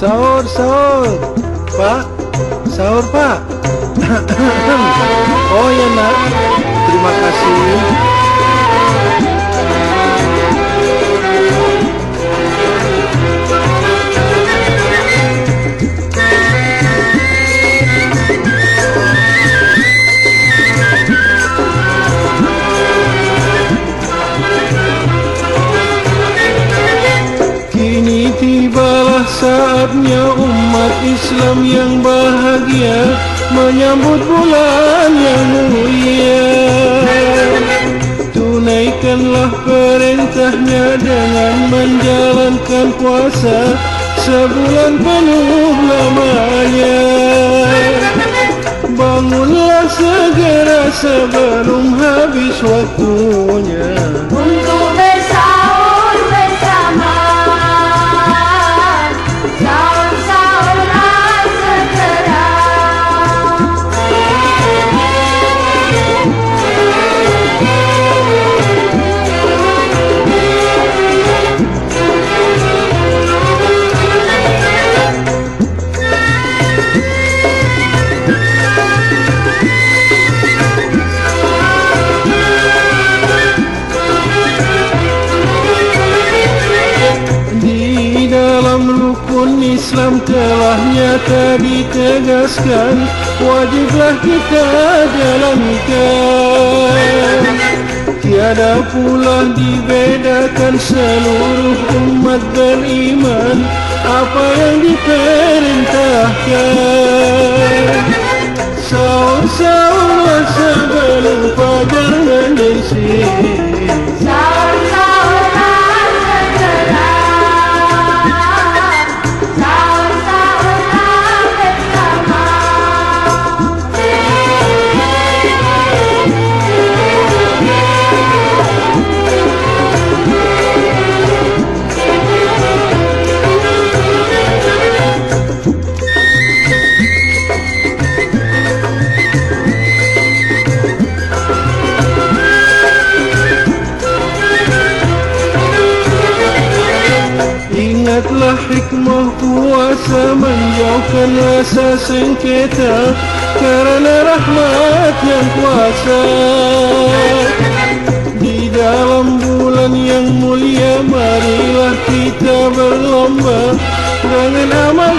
Sahur, sahur. Pak, sahur pak. oh ya nak, terima kasih. Tibalah saatnya umat Islam yang bahagia Menyambut bulan yang mulia. Tunaikanlah perintahnya dengan menjalankan puasa Sebulan penuh lamanya. Bangunlah segera sebelum habis waktunya rukun Islam telah nyata ditegaskan Wajiblah kita jalankan. Tiada pula dibedakan seluruh umat beriman Apa yang diperintahkan. Sahur-sahurlah sebelum fajar Ingatlah hikmah puasa menjauhkan rasa sengketa Kerana rahmat yang kuasa. Di dalam bulan yang mulia marilah kita berlomba Dengan amal